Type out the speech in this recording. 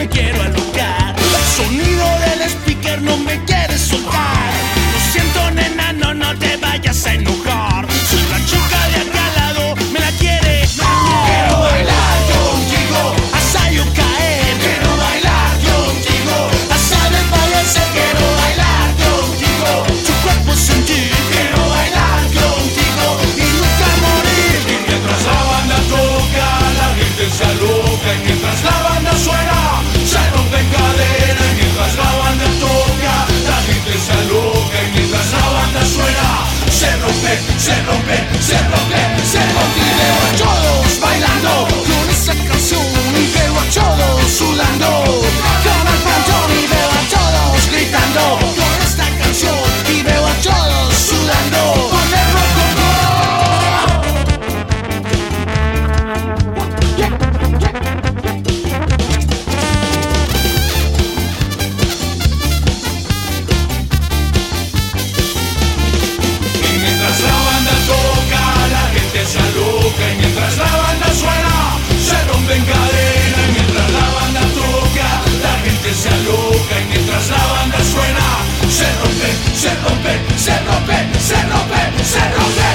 me quiero alocar. El sonido del speaker no me quiere soltar. Lo siento, nena, no, no te vayas a enojar. gentlemen, gentlemen, gentlemen. se rompe, se rompe, se rompe.